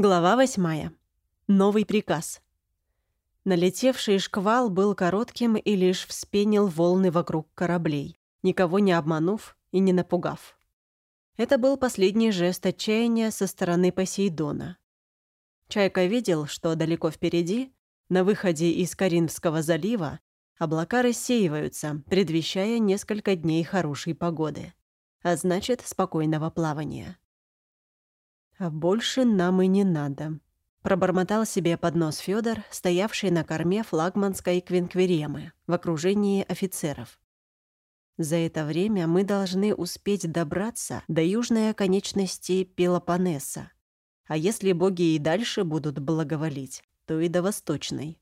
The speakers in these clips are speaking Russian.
Глава восьмая. Новый приказ. Налетевший шквал был коротким и лишь вспенил волны вокруг кораблей, никого не обманув и не напугав. Это был последний жест отчаяния со стороны Посейдона. Чайка видел, что далеко впереди, на выходе из Каринского залива, облака рассеиваются, предвещая несколько дней хорошей погоды, а значит, спокойного плавания. «А больше нам и не надо», — пробормотал себе под нос Фёдор, стоявший на корме флагманской квинквиремы в окружении офицеров. «За это время мы должны успеть добраться до южной оконечности Пелопоннеса, а если боги и дальше будут благоволить, то и до восточной».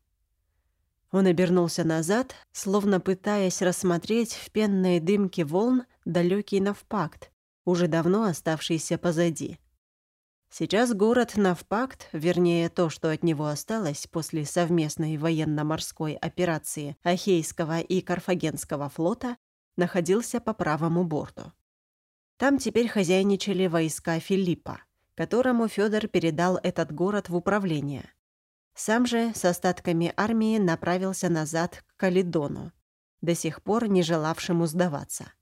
Он обернулся назад, словно пытаясь рассмотреть в пенной дымке волн далекий Навпакт, уже давно оставшийся позади. Сейчас город Навпакт, вернее то, что от него осталось после совместной военно-морской операции Ахейского и Карфагенского флота, находился по правому борту. Там теперь хозяйничали войска Филиппа, которому Федор передал этот город в управление. Сам же с остатками армии направился назад к Калидону, до сих пор не желавшему сдаваться.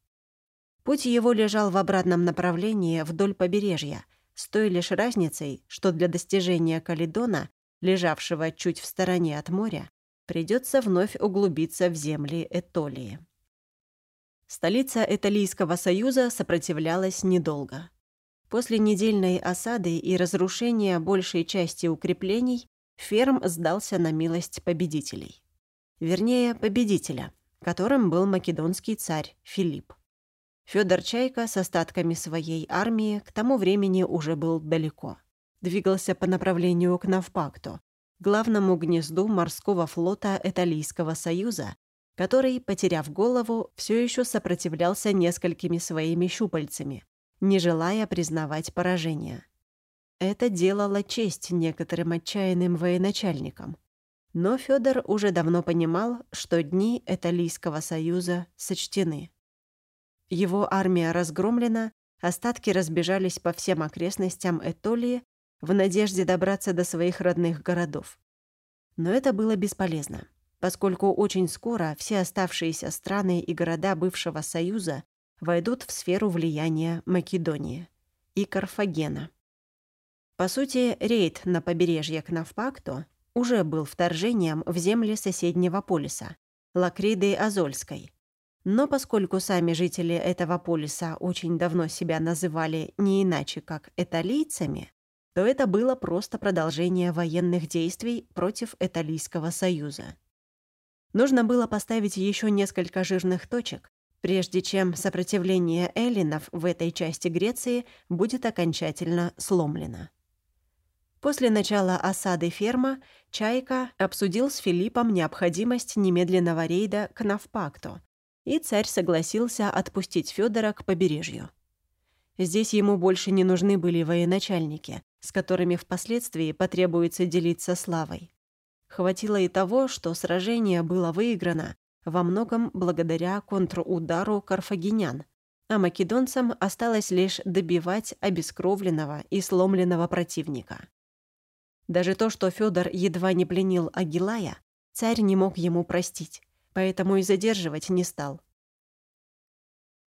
Путь его лежал в обратном направлении вдоль побережья – с той лишь разницей, что для достижения Калидона, лежавшего чуть в стороне от моря, придется вновь углубиться в земли Этолии. Столица Этолийского союза сопротивлялась недолго. После недельной осады и разрушения большей части укреплений ферм сдался на милость победителей. Вернее, победителя, которым был македонский царь Филипп. Федор Чайка с остатками своей армии к тому времени уже был далеко. Двигался по направлению к Навпакту, главному гнезду морского флота Эталийского союза, который, потеряв голову, все еще сопротивлялся несколькими своими щупальцами, не желая признавать поражение. Это делало честь некоторым отчаянным военачальникам. Но Федор уже давно понимал, что дни Эталийского союза сочтены. Его армия разгромлена, остатки разбежались по всем окрестностям Этолии в надежде добраться до своих родных городов. Но это было бесполезно, поскольку очень скоро все оставшиеся страны и города бывшего Союза войдут в сферу влияния Македонии и Карфагена. По сути, рейд на побережье Кнавпакту уже был вторжением в земли соседнего полиса – Лакриды Азольской, но поскольку сами жители этого полиса очень давно себя называли не иначе, как эталийцами, то это было просто продолжение военных действий против Эталийского союза. Нужно было поставить еще несколько жирных точек, прежде чем сопротивление эллинов в этой части Греции будет окончательно сломлено. После начала осады ферма Чайка обсудил с Филиппом необходимость немедленного рейда к Навпакту, и царь согласился отпустить Федора к побережью. Здесь ему больше не нужны были военачальники, с которыми впоследствии потребуется делиться славой. Хватило и того, что сражение было выиграно во многом благодаря контрудару карфагенян, а македонцам осталось лишь добивать обескровленного и сломленного противника. Даже то, что Федор едва не пленил Агилая, царь не мог ему простить, поэтому и задерживать не стал.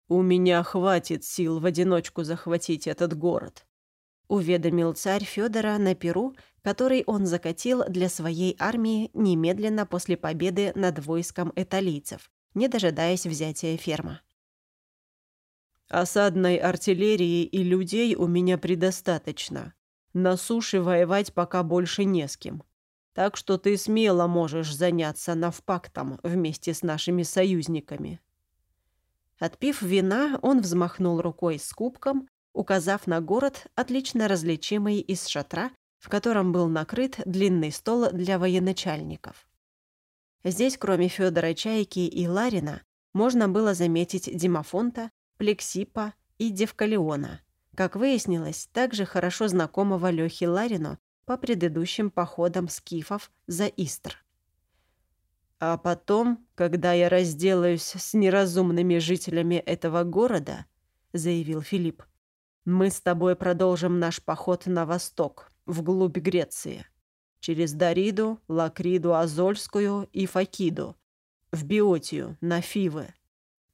«У меня хватит сил в одиночку захватить этот город», — уведомил царь Федора на Перу, который он закатил для своей армии немедленно после победы над войском эталийцев, не дожидаясь взятия ферма. «Осадной артиллерии и людей у меня предостаточно. На суше воевать пока больше не с кем. Так что ты смело можешь заняться навпактом вместе с нашими союзниками». Отпив вина, он взмахнул рукой с кубком, указав на город, отлично различимый из шатра, в котором был накрыт длинный стол для военачальников. Здесь, кроме Федора Чайки и Ларина, можно было заметить Димафонта, Плексипа и Девкалиона, как выяснилось, также хорошо знакомого Лёхи Ларину по предыдущим походам скифов за Истр. А потом, когда я разделаюсь с неразумными жителями этого города, заявил Филипп, мы с тобой продолжим наш поход на восток, вглубь Греции, через Дариду, Лакриду Азольскую и Факиду, в Биотию, на Фивы,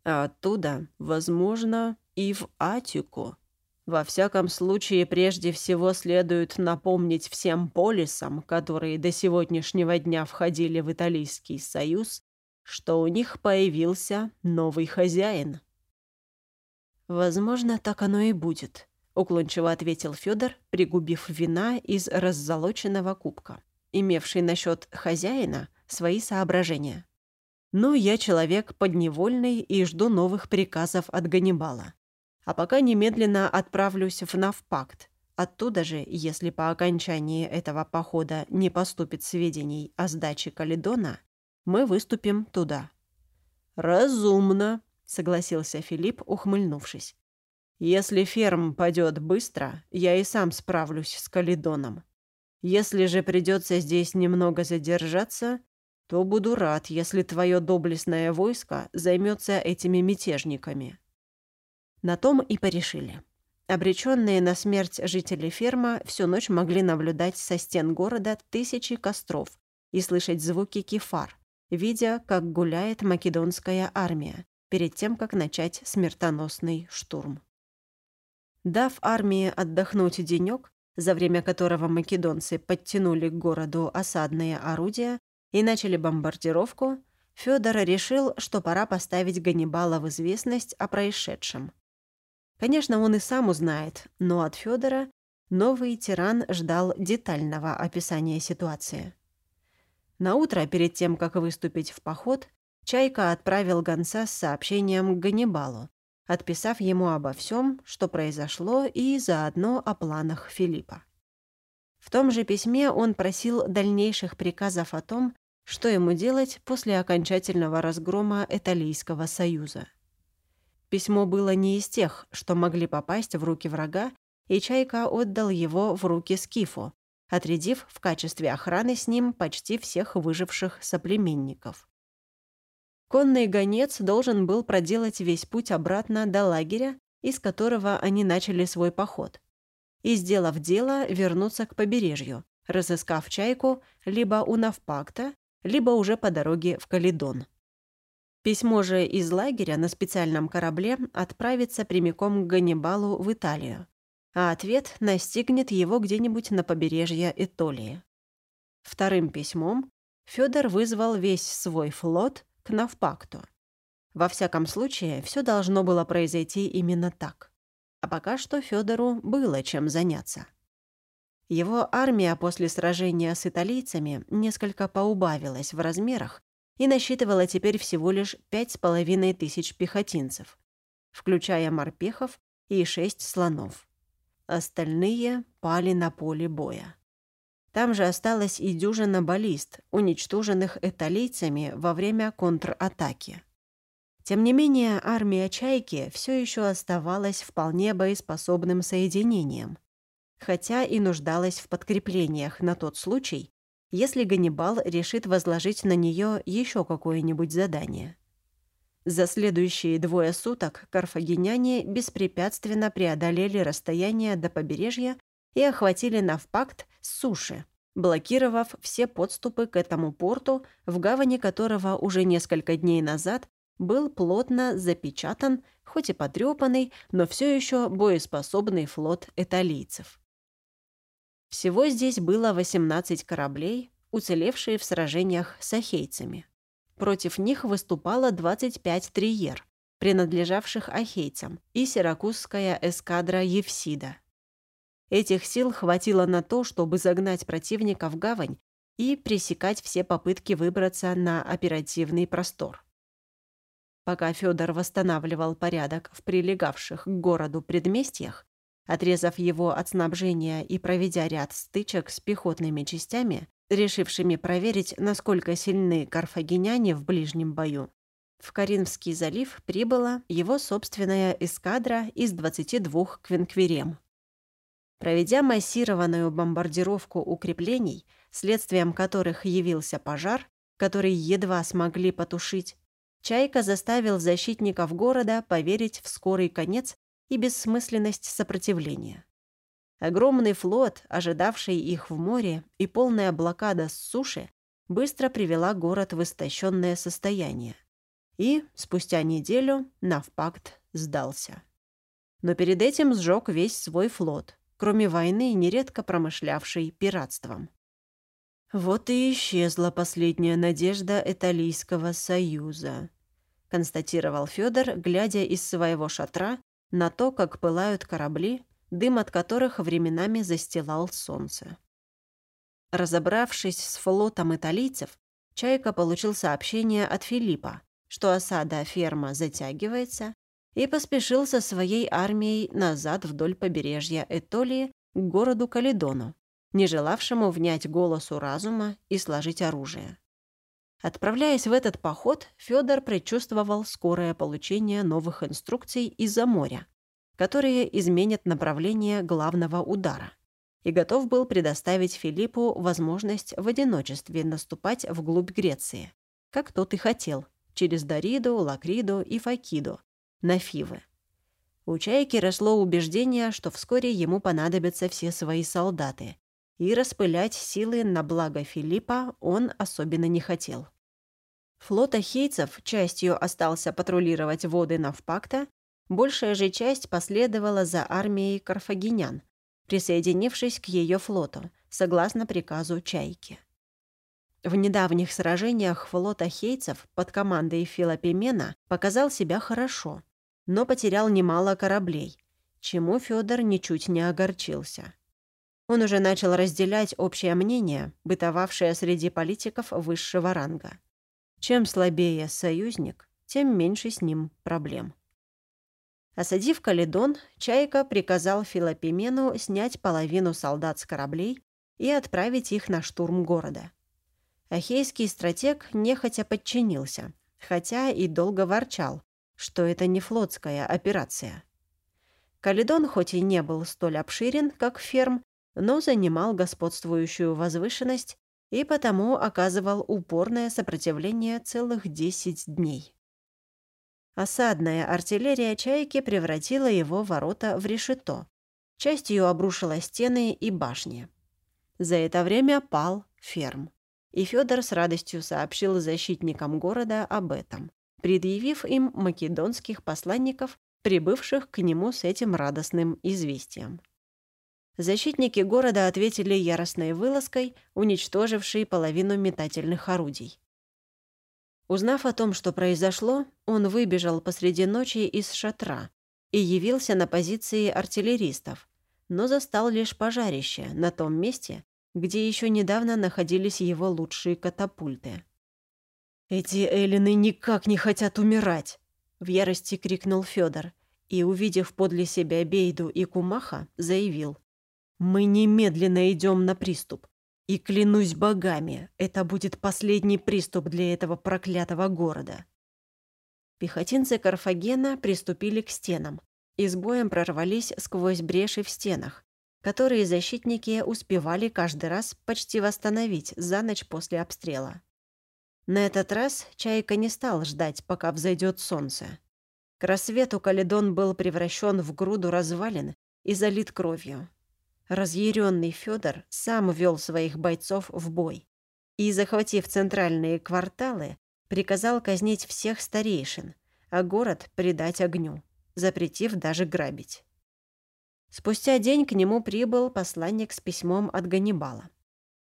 а оттуда, возможно, и в Атику. Во всяком случае, прежде всего следует напомнить всем полисам, которые до сегодняшнего дня входили в Италийский союз, что у них появился новый хозяин. «Возможно, так оно и будет», — уклончиво ответил Федор, пригубив вина из раззолоченного кубка, имевший насчет хозяина свои соображения. «Ну, я человек подневольный и жду новых приказов от Ганнибала. А пока немедленно отправлюсь в Навпакт. Оттуда же, если по окончании этого похода не поступит сведений о сдаче Каледона, мы выступим туда». «Разумно», — согласился Филипп, ухмыльнувшись. «Если ферм падет быстро, я и сам справлюсь с Каледоном. Если же придется здесь немного задержаться, то буду рад, если твое доблестное войско займется этими мятежниками». На том и порешили. Обреченные на смерть жители ферма всю ночь могли наблюдать со стен города тысячи костров и слышать звуки кефар, видя, как гуляет македонская армия, перед тем, как начать смертоносный штурм. Дав армии отдохнуть денек, за время которого македонцы подтянули к городу осадные орудия и начали бомбардировку, Фёдор решил, что пора поставить Ганнибала в известность о происшедшем. Конечно, он и сам узнает, но от Федора новый тиран ждал детального описания ситуации. На утро, перед тем, как выступить в поход, Чайка отправил гонца с сообщением к Ганнибалу, отписав ему обо всем, что произошло, и заодно о планах Филиппа. В том же письме он просил дальнейших приказов о том, что ему делать после окончательного разгрома Италийского союза. Письмо было не из тех, что могли попасть в руки врага, и Чайка отдал его в руки Скифу, отрядив в качестве охраны с ним почти всех выживших соплеменников. Конный гонец должен был проделать весь путь обратно до лагеря, из которого они начали свой поход, и, сделав дело, вернуться к побережью, разыскав чайку либо у Навпакта, либо уже по дороге в Каледон. Письмо же из лагеря на специальном корабле отправится прямиком к Ганнибалу в Италию, а ответ настигнет его где-нибудь на побережье Этолии. Вторым письмом Фёдор вызвал весь свой флот к Навпакту. Во всяком случае, все должно было произойти именно так. А пока что Фёдору было чем заняться. Его армия после сражения с италийцами несколько поубавилась в размерах и насчитывала теперь всего лишь пять с половиной тысяч пехотинцев, включая морпехов и шесть слонов. Остальные пали на поле боя. Там же осталась и дюжина баллист, уничтоженных эталийцами во время контратаки. Тем не менее, армия «Чайки» все еще оставалась вполне боеспособным соединением, хотя и нуждалась в подкреплениях на тот случай, если Ганнибал решит возложить на нее еще какое-нибудь задание. За следующие двое суток карфагеняне беспрепятственно преодолели расстояние до побережья и охватили Навпакт с суши, блокировав все подступы к этому порту, в гавани которого уже несколько дней назад был плотно запечатан, хоть и потрепанный, но все еще боеспособный флот италийцев. Всего здесь было 18 кораблей, уцелевшие в сражениях с ахейцами. Против них выступало 25 триер, принадлежавших ахейцам, и сиракузская эскадра Евсида. Этих сил хватило на то, чтобы загнать противника в гавань и пресекать все попытки выбраться на оперативный простор. Пока Федор восстанавливал порядок в прилегавших к городу предместьях, Отрезав его от снабжения и проведя ряд стычек с пехотными частями, решившими проверить, насколько сильны карфагеняне в ближнем бою, в Каринский залив прибыла его собственная эскадра из 22 квинквирем. Проведя массированную бомбардировку укреплений, следствием которых явился пожар, который едва смогли потушить, Чайка заставил защитников города поверить в скорый конец и бессмысленность сопротивления. Огромный флот, ожидавший их в море, и полная блокада с суши быстро привела город в истощенное состояние. И, спустя неделю, Навпакт сдался. Но перед этим сжег весь свой флот, кроме войны, нередко промышлявший пиратством. «Вот и исчезла последняя надежда Италийского союза», констатировал Федор, глядя из своего шатра на то, как пылают корабли, дым от которых временами застилал солнце. Разобравшись с флотом италийцев, Чайка получил сообщение от Филиппа, что осада ферма затягивается, и поспешил со своей армией назад вдоль побережья Этолии к городу Каледону, не желавшему внять голосу разума и сложить оружие. Отправляясь в этот поход, Федор предчувствовал скорое получение новых инструкций из-за моря, которые изменят направление главного удара, и готов был предоставить Филиппу возможность в одиночестве наступать вглубь Греции, как тот и хотел, через Дариду, Лакриду и Факиду, на Фивы. У Чайки росло убеждение, что вскоре ему понадобятся все свои солдаты, и распылять силы на благо Филиппа он особенно не хотел. Флот ахейцев частью остался патрулировать воды Навпакта, большая же часть последовала за армией карфагенян, присоединившись к ее флоту, согласно приказу Чайки. В недавних сражениях флот ахейцев под командой Филопимена показал себя хорошо, но потерял немало кораблей, чему Федор ничуть не огорчился. Он уже начал разделять общее мнение, бытовавшее среди политиков высшего ранга. Чем слабее союзник, тем меньше с ним проблем. Осадив Каледон, Чайка приказал Филопимену снять половину солдат с кораблей и отправить их на штурм города. Ахейский стратег нехотя подчинился, хотя и долго ворчал, что это не флотская операция. Каледон хоть и не был столь обширен, как ферм, но занимал господствующую возвышенность и потому оказывал упорное сопротивление целых 10 дней. Осадная артиллерия «Чайки» превратила его ворота в решето. Частью обрушила стены и башни. За это время пал ферм и Федор с радостью сообщил защитникам города об этом, предъявив им македонских посланников, прибывших к нему с этим радостным известием. Защитники города ответили яростной вылазкой, уничтожившей половину метательных орудий. Узнав о том, что произошло, он выбежал посреди ночи из шатра и явился на позиции артиллеристов, но застал лишь пожарище на том месте, где еще недавно находились его лучшие катапульты. «Эти эллины никак не хотят умирать!» — в ярости крикнул Федор и, увидев подле себя Бейду и Кумаха, заявил. «Мы немедленно идем на приступ. И клянусь богами, это будет последний приступ для этого проклятого города». Пехотинцы Карфагена приступили к стенам и с боем прорвались сквозь бреши в стенах, которые защитники успевали каждый раз почти восстановить за ночь после обстрела. На этот раз Чайка не стал ждать, пока взойдет солнце. К рассвету Каледон был превращен в груду развалин и залит кровью. Разъяренный Федор сам вел своих бойцов в бой и, захватив центральные кварталы, приказал казнить всех старейшин, а город предать огню, запретив даже грабить. Спустя день к нему прибыл посланник с письмом от Ганнибала.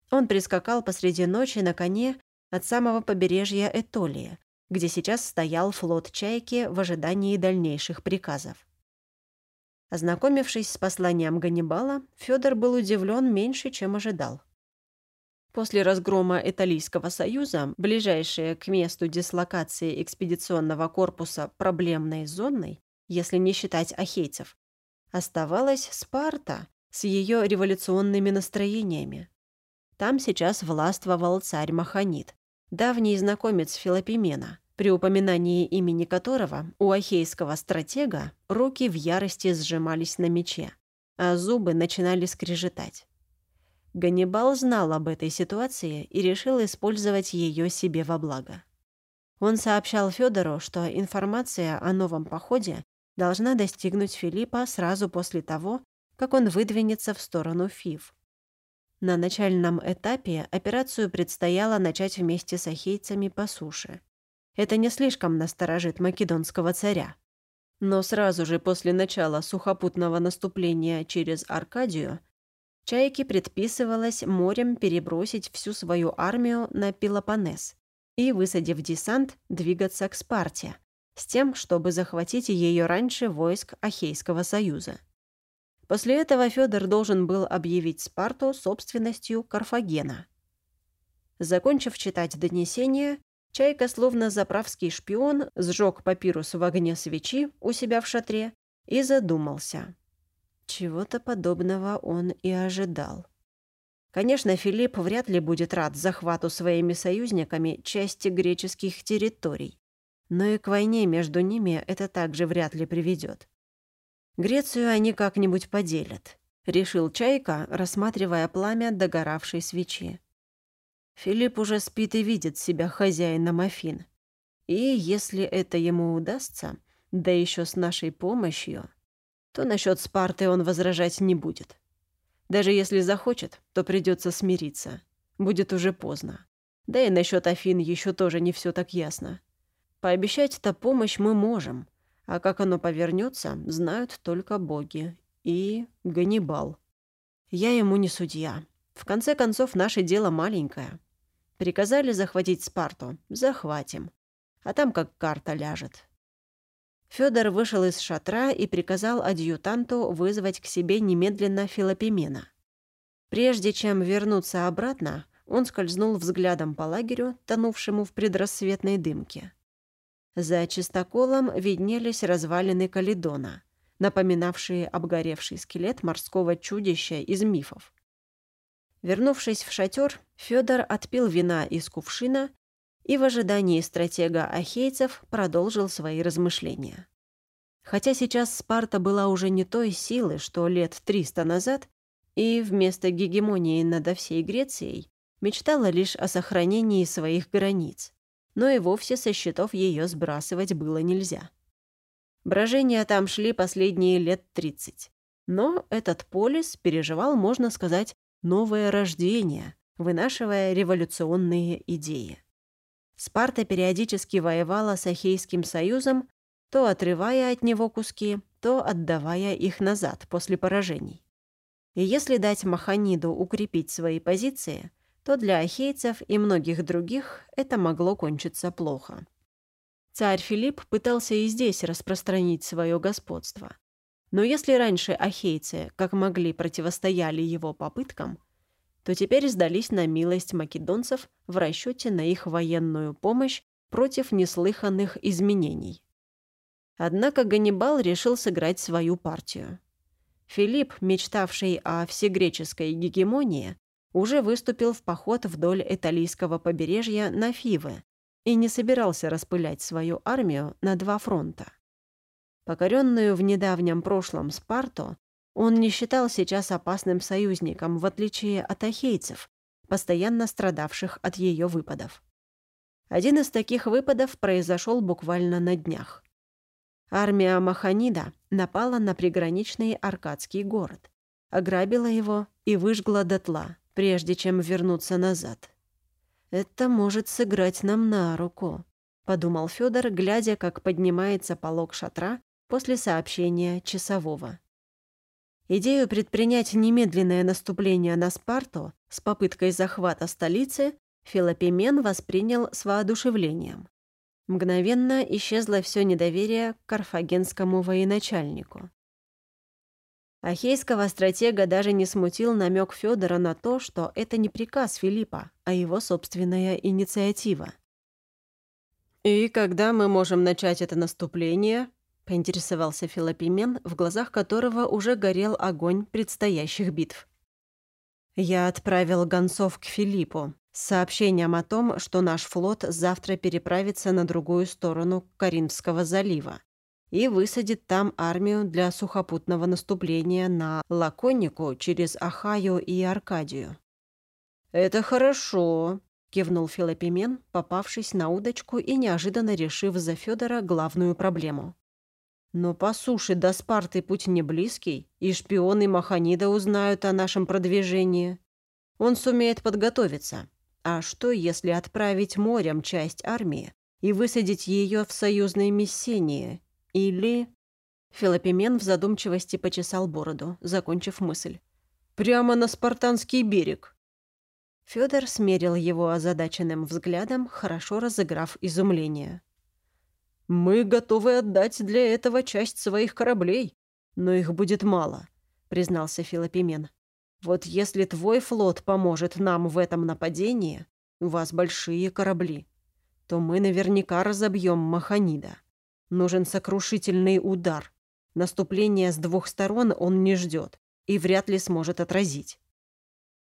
Он прискакал посреди ночи на коне от самого побережья Этолии, где сейчас стоял флот «Чайки» в ожидании дальнейших приказов. Ознакомившись с посланием Ганнибала, Федор был удивлен меньше, чем ожидал. После разгрома Италийского союза, ближайшая к месту дислокации экспедиционного корпуса проблемной зоной, если не считать ахейцев, Оставалась Спарта с ее революционными настроениями. Там сейчас властвовал царь Маханит, давний знакомец Филопимена, при упоминании имени которого у ахейского стратега руки в ярости сжимались на мече, а зубы начинали скрежетать. Ганнибал знал об этой ситуации и решил использовать ее себе во благо. Он сообщал Федору, что информация о новом походе должна достигнуть Филиппа сразу после того, как он выдвинется в сторону Фив. На начальном этапе операцию предстояло начать вместе с ахейцами по суше. Это не слишком насторожит македонского царя. Но сразу же после начала сухопутного наступления через Аркадию Чайке предписывалось морем перебросить всю свою армию на Пелопоннес и, высадив десант, двигаться к Спарте, с тем, чтобы захватить ее раньше войск Ахейского союза. После этого Федор должен был объявить Спарту собственностью Карфагена. Закончив читать донесение, Чайка, словно заправский шпион, сжег папирус в огне свечи у себя в шатре и задумался. Чего-то подобного он и ожидал. Конечно, Филипп вряд ли будет рад захвату своими союзниками части греческих территорий, но и к войне между ними это также вряд ли приведет. Грецию они как-нибудь поделят, решил Чайка, рассматривая пламя догоравшей свечи. Филипп уже спит и видит себя хозяином Афин. И если это ему удастся, да еще с нашей помощью, то насчет Спарты он возражать не будет. Даже если захочет, то придется смириться. Будет уже поздно. Да и насчет Афин еще тоже не все так ясно. Пообещать-то помощь мы можем, а как оно повернется, знают только боги. И Ганнибал. Я ему не судья. В конце концов, наше дело маленькое. Приказали захватить Спарту. Захватим. А там как карта ляжет. Федор вышел из шатра и приказал адъютанту вызвать к себе немедленно Филопимена. Прежде чем вернуться обратно, он скользнул взглядом по лагерю, тонувшему в предрассветной дымке. За чистоколом виднелись развалины Калидона, напоминавшие обгоревший скелет морского чудища из мифов. Вернувшись в шатер, Федор отпил вина из кувшина и в ожидании стратега ахейцев продолжил свои размышления. Хотя сейчас Спарта была уже не той силы, что лет 300 назад, и вместо гегемонии над всей Грецией мечтала лишь о сохранении своих границ, но и вовсе со счетов ее сбрасывать было нельзя. Брожения там шли последние лет 30. Но этот полис переживал, можно сказать, новое рождение, вынашивая революционные идеи. Спарта периодически воевала с Ахейским союзом, то отрывая от него куски, то отдавая их назад после поражений. И если дать Маханиду укрепить свои позиции, то для ахейцев и многих других это могло кончиться плохо. Царь Филипп пытался и здесь распространить свое господство. Но если раньше ахейцы, как могли, противостояли его попыткам, то теперь сдались на милость македонцев в расчете на их военную помощь против неслыханных изменений. Однако Ганнибал решил сыграть свою партию. Филипп, мечтавший о всегреческой гегемонии, уже выступил в поход вдоль Италийского побережья на Фивы и не собирался распылять свою армию на два фронта. Покоренную в недавнем прошлом Спарту он не считал сейчас опасным союзником, в отличие от ахейцев, постоянно страдавших от ее выпадов. Один из таких выпадов произошел буквально на днях. Армия Маханида напала на приграничный Аркадский город, ограбила его и выжгла дотла, прежде чем вернуться назад. «Это может сыграть нам на руку», — подумал Федор, глядя, как поднимается полог шатра после сообщения часового. Идею предпринять немедленное наступление на Спарту с попыткой захвата столицы Филопимен воспринял с воодушевлением. Мгновенно исчезло все недоверие к карфагенскому военачальнику. Ахейского стратега даже не смутил намек Федора на то, что это не приказ Филиппа, а его собственная инициатива. «И когда мы можем начать это наступление?» — поинтересовался Филопимен, в глазах которого уже горел огонь предстоящих битв. «Я отправил гонцов к Филиппу с сообщением о том, что наш флот завтра переправится на другую сторону Каринского залива и высадит там армию для сухопутного наступления на Лаконику через Ахаю и Аркадию». «Это хорошо», — кивнул Филопимен, попавшись на удочку и неожиданно решив за Федора главную проблему. Но по суше до Спарты путь не близкий, и шпионы Маханида узнают о нашем продвижении. Он сумеет подготовиться. А что, если отправить морем часть армии и высадить ее в союзной Мессении? Или... Филопимен в задумчивости почесал бороду, закончив мысль. «Прямо на спартанский берег!» Федор смерил его озадаченным взглядом, хорошо разыграв изумление. «Мы готовы отдать для этого часть своих кораблей, но их будет мало», — признался Филопимен. «Вот если твой флот поможет нам в этом нападении, у вас большие корабли, то мы наверняка разобьем Маханида. Нужен сокрушительный удар. Наступление с двух сторон он не ждет и вряд ли сможет отразить».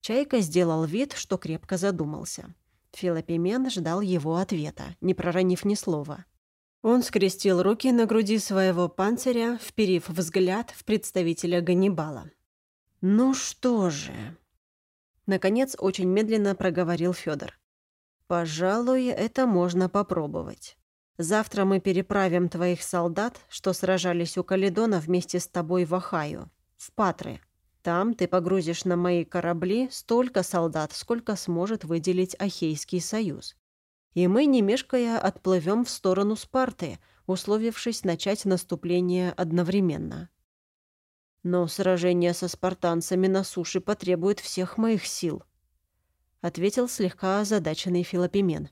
Чайка сделал вид, что крепко задумался. Филопимен ждал его ответа, не проронив ни слова. Он скрестил руки на груди своего панциря, вперив взгляд в представителя Ганнибала. «Ну что же...» Наконец, очень медленно проговорил Федор. «Пожалуй, это можно попробовать. Завтра мы переправим твоих солдат, что сражались у Каледона вместе с тобой в Ахаю, в Патры. Там ты погрузишь на мои корабли столько солдат, сколько сможет выделить Ахейский союз и мы, не мешкая, отплывем в сторону Спарты, условившись начать наступление одновременно. Но сражение со спартанцами на суше потребует всех моих сил, ответил слегка озадаченный Филопимен.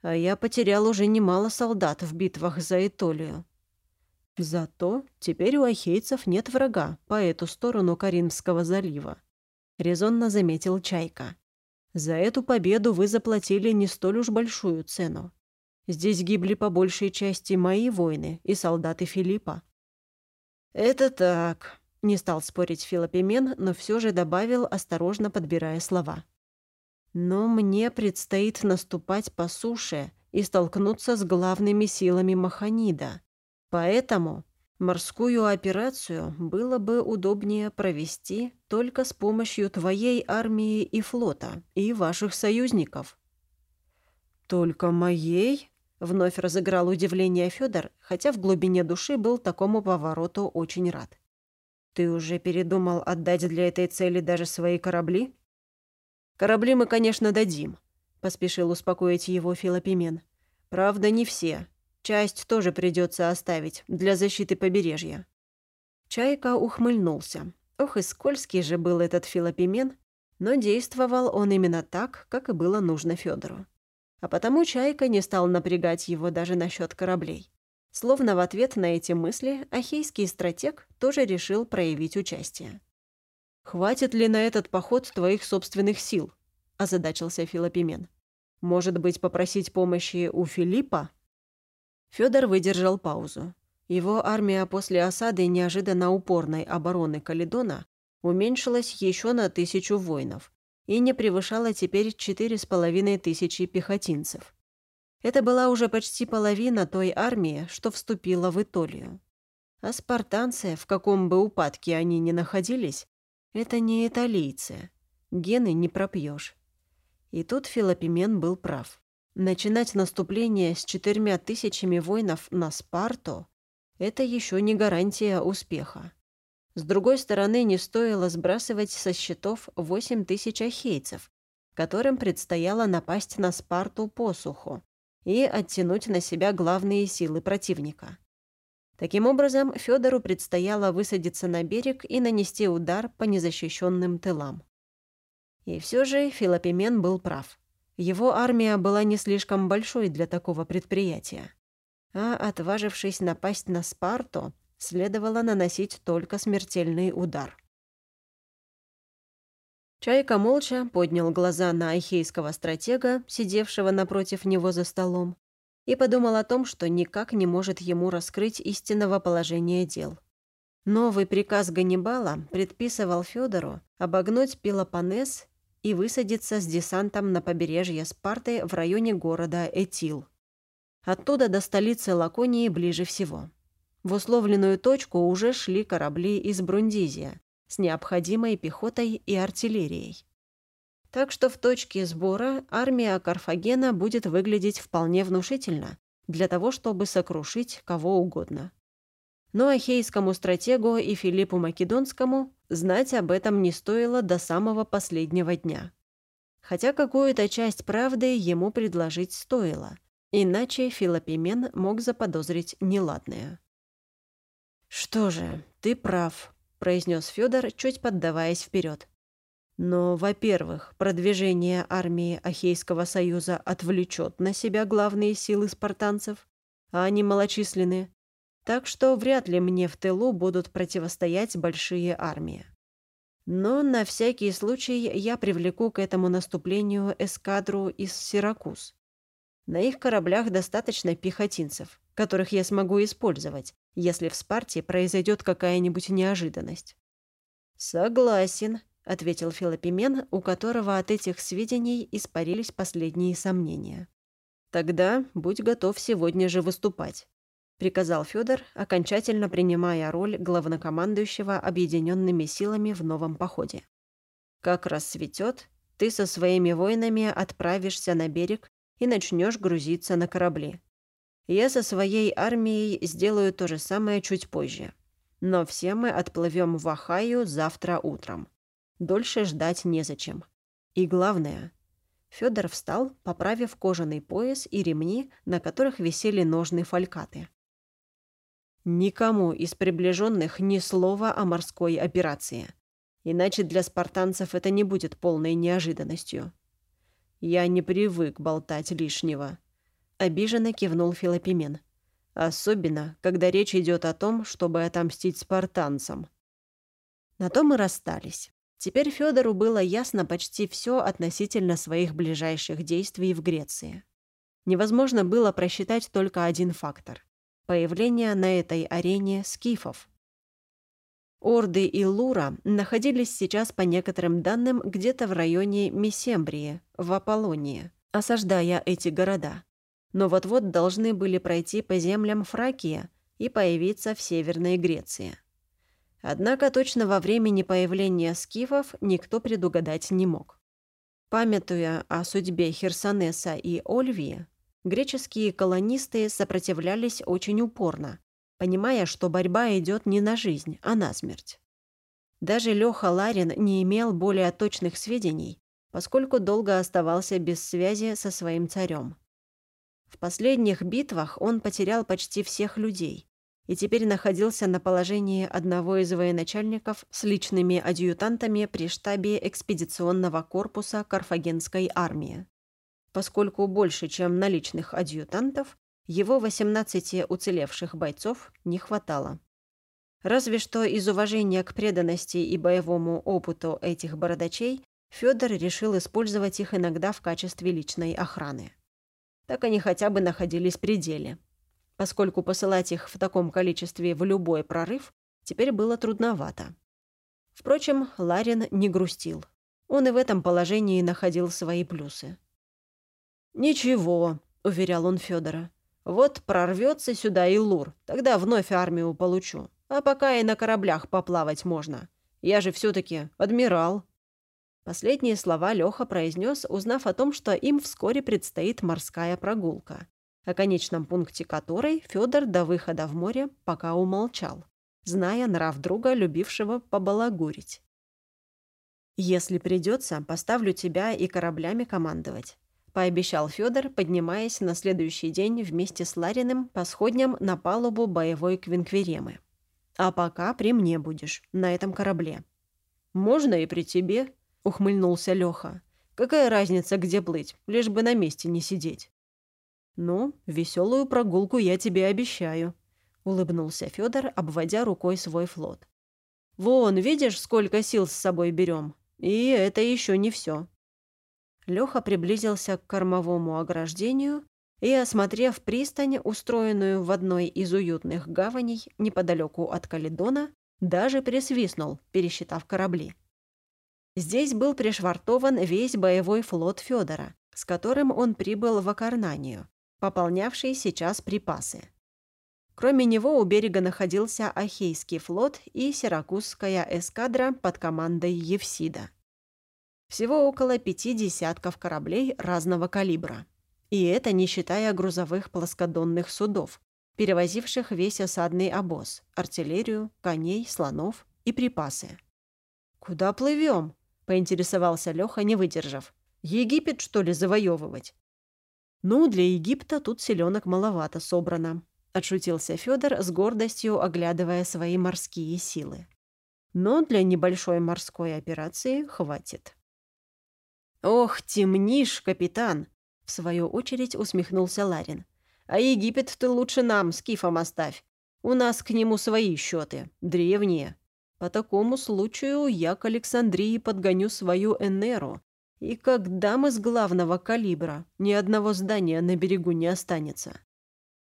А я потерял уже немало солдат в битвах за Итолию. Зато теперь у ахейцев нет врага по эту сторону Каринского залива, резонно заметил Чайка. За эту победу вы заплатили не столь уж большую цену. Здесь гибли по большей части мои воины и солдаты Филиппа». «Это так», — не стал спорить Филопимен, но все же добавил, осторожно подбирая слова. «Но мне предстоит наступать по суше и столкнуться с главными силами Маханида. Поэтому Морскую операцию было бы удобнее провести только с помощью твоей армии и флота, и ваших союзников». «Только моей?» — вновь разыграл удивление Федор, хотя в глубине души был такому повороту очень рад. «Ты уже передумал отдать для этой цели даже свои корабли?» «Корабли мы, конечно, дадим», — поспешил успокоить его Филопимен. «Правда, не все. Часть тоже придется оставить для защиты побережья». Чайка ухмыльнулся. Ох и скользкий же был этот филопимен, но действовал он именно так, как и было нужно Федору. А потому Чайка не стал напрягать его даже насчет кораблей. Словно в ответ на эти мысли ахейский стратег тоже решил проявить участие. «Хватит ли на этот поход твоих собственных сил?» – озадачился Филопимен. «Может быть, попросить помощи у Филиппа?» Федор выдержал паузу. Его армия после осады неожиданно упорной обороны Каледона уменьшилась еще на тысячу воинов и не превышала теперь четыре с половиной тысячи пехотинцев. Это была уже почти половина той армии, что вступила в Итолию. А спартанцы, в каком бы упадке они ни находились, это не италийцы. Гены не пропьешь. И тут Филопимен был прав. Начинать наступление с четырьмя тысячами воинов на Спарту – это еще не гарантия успеха. С другой стороны, не стоило сбрасывать со счетов восемь тысяч ахейцев, которым предстояло напасть на Спарту посуху и оттянуть на себя главные силы противника. Таким образом, Федору предстояло высадиться на берег и нанести удар по незащищенным тылам. И все же Филопимен был прав. Его армия была не слишком большой для такого предприятия. А отважившись напасть на Спарту, следовало наносить только смертельный удар. Чайка молча поднял глаза на ахейского стратега, сидевшего напротив него за столом, и подумал о том, что никак не может ему раскрыть истинного положения дел. Новый приказ Ганнибала предписывал Федору обогнуть Пелопоннес и высадиться с десантом на побережье Спарты в районе города Этил. Оттуда до столицы Лаконии ближе всего. В условленную точку уже шли корабли из Брундизия с необходимой пехотой и артиллерией. Так что в точке сбора армия Карфагена будет выглядеть вполне внушительно для того, чтобы сокрушить кого угодно. Но Ахейскому стратегу и Филиппу Македонскому знать об этом не стоило до самого последнего дня. Хотя какую-то часть правды ему предложить стоило, иначе Филопимен мог заподозрить неладное. «Что же, ты прав», — произнес Федор, чуть поддаваясь вперед. Но, во-первых, продвижение армии Ахейского союза отвлечет на себя главные силы спартанцев, а они малочисленны, так что вряд ли мне в тылу будут противостоять большие армии. Но на всякий случай я привлеку к этому наступлению эскадру из Сиракуз. На их кораблях достаточно пехотинцев, которых я смогу использовать, если в Спарте произойдет какая-нибудь неожиданность. «Согласен», — ответил Филопимен, у которого от этих сведений испарились последние сомнения. «Тогда будь готов сегодня же выступать», — приказал Федор, окончательно принимая роль главнокомандующего объединенными силами в новом походе. «Как рассветет, ты со своими воинами отправишься на берег и начнешь грузиться на корабли. Я со своей армией сделаю то же самое чуть позже. Но все мы отплывем в Ахаю завтра утром. Дольше ждать незачем. И главное, Федор встал, поправив кожаный пояс и ремни, на которых висели ножны фалькаты. Никому из приближенных ни слова о морской операции. Иначе для спартанцев это не будет полной неожиданностью. Я не привык болтать лишнего. Обиженно кивнул Филопимен. Особенно, когда речь идет о том, чтобы отомстить спартанцам. На то мы расстались. Теперь Федору было ясно почти все относительно своих ближайших действий в Греции. Невозможно было просчитать только один фактор – появление на этой арене скифов. Орды и Лура находились сейчас, по некоторым данным, где-то в районе Месембрии, в Аполлонии, осаждая эти города но вот-вот должны были пройти по землям Фракия и появиться в Северной Греции. Однако точно во времени появления скифов никто предугадать не мог. Памятуя о судьбе Херсонеса и Ольвии, греческие колонисты сопротивлялись очень упорно, понимая, что борьба идет не на жизнь, а на смерть. Даже Леха Ларин не имел более точных сведений, поскольку долго оставался без связи со своим царем. В последних битвах он потерял почти всех людей и теперь находился на положении одного из военачальников с личными адъютантами при штабе экспедиционного корпуса Карфагенской армии. Поскольку больше, чем наличных адъютантов, его 18 уцелевших бойцов не хватало. Разве что из уважения к преданности и боевому опыту этих бородачей Федор решил использовать их иногда в качестве личной охраны так они хотя бы находились в пределе. Поскольку посылать их в таком количестве в любой прорыв теперь было трудновато. Впрочем, Ларин не грустил. Он и в этом положении находил свои плюсы. «Ничего», — уверял он Федора. «Вот прорвется сюда и Лур, тогда вновь армию получу. А пока и на кораблях поплавать можно. Я же все-таки адмирал». Последние слова Леха произнес, узнав о том, что им вскоре предстоит морская прогулка, о конечном пункте которой Федор до выхода в море пока умолчал, зная нрав друга, любившего побалагурить. «Если придется, поставлю тебя и кораблями командовать», — пообещал Федор, поднимаясь на следующий день вместе с Лариным по сходням на палубу боевой квинквиремы. «А пока при мне будешь, на этом корабле». «Можно и при тебе», — ухмыльнулся Лёха. «Какая разница, где плыть, лишь бы на месте не сидеть». «Ну, веселую прогулку я тебе обещаю», — улыбнулся Федор, обводя рукой свой флот. «Вон, видишь, сколько сил с собой берем? И это еще не все. Леха приблизился к кормовому ограждению и, осмотрев пристань, устроенную в одной из уютных гаваней неподалеку от Каледона, даже присвистнул, пересчитав корабли. Здесь был пришвартован весь боевой флот Федора, с которым он прибыл в Акарнанию, пополнявший сейчас припасы. Кроме него у берега находился Ахейский флот и Сиракузская эскадра под командой Евсида. Всего около пяти десятков кораблей разного калибра. И это не считая грузовых плоскодонных судов, перевозивших весь осадный обоз, артиллерию, коней, слонов и припасы. «Куда плывем?» — поинтересовался Леха, не выдержав. «Египет, что ли, завоевывать?» «Ну, для Египта тут селенок маловато собрано», — отшутился Федор с гордостью, оглядывая свои морские силы. «Но для небольшой морской операции хватит». «Ох, темнишь, капитан!» — в свою очередь усмехнулся Ларин. «А Египет ты лучше нам, скифом оставь. У нас к нему свои счеты, древние. По такому случаю я к Александрии подгоню свою Энеру, и как дамы с главного калибра, ни одного здания на берегу не останется.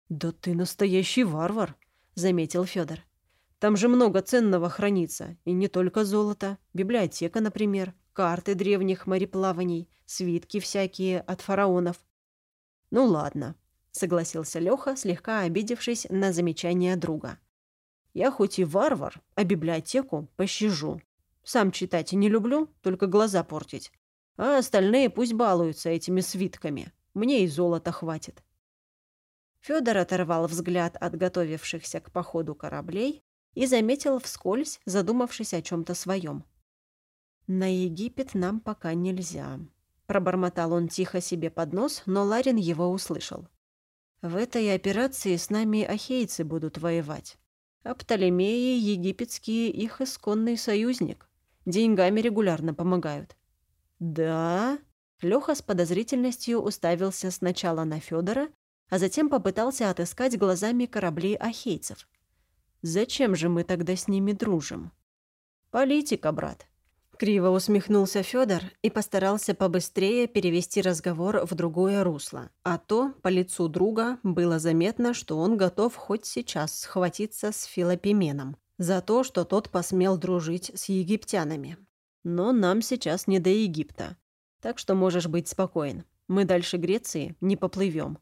«Да ты настоящий варвар», — заметил Федор. «Там же много ценного хранится, и не только золото. Библиотека, например, карты древних мореплаваний, свитки всякие от фараонов». «Ну ладно», — согласился Леха, слегка обидевшись на замечание друга. «Я хоть и варвар, а библиотеку пощажу. Сам читать не люблю, только глаза портить а остальные пусть балуются этими свитками. Мне и золота хватит». Федор оторвал взгляд от готовившихся к походу кораблей и заметил вскользь, задумавшись о чем-то своем. «На Египет нам пока нельзя», — пробормотал он тихо себе под нос, но Ларин его услышал. «В этой операции с нами ахейцы будут воевать, а Птолемеи египетские их исконный союзник. Деньгами регулярно помогают. «Да?» Лёха с подозрительностью уставился сначала на Федора, а затем попытался отыскать глазами корабли ахейцев. «Зачем же мы тогда с ними дружим?» «Политика, брат». Криво усмехнулся Федор и постарался побыстрее перевести разговор в другое русло. А то по лицу друга было заметно, что он готов хоть сейчас схватиться с Филопименом за то, что тот посмел дружить с египтянами. Но нам сейчас не до Египта. Так что можешь быть спокоен. Мы дальше Греции не поплывем.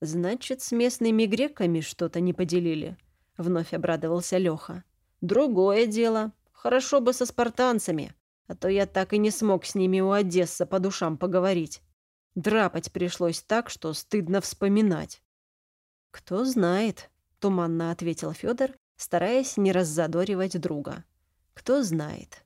Значит, с местными греками что-то не поделили. Вновь обрадовался Леха. Другое дело. Хорошо бы со спартанцами. А то я так и не смог с ними у Одесса по душам поговорить. Драпать пришлось так, что стыдно вспоминать. «Кто знает», — туманно ответил Федор, стараясь не раззадоривать друга. «Кто знает».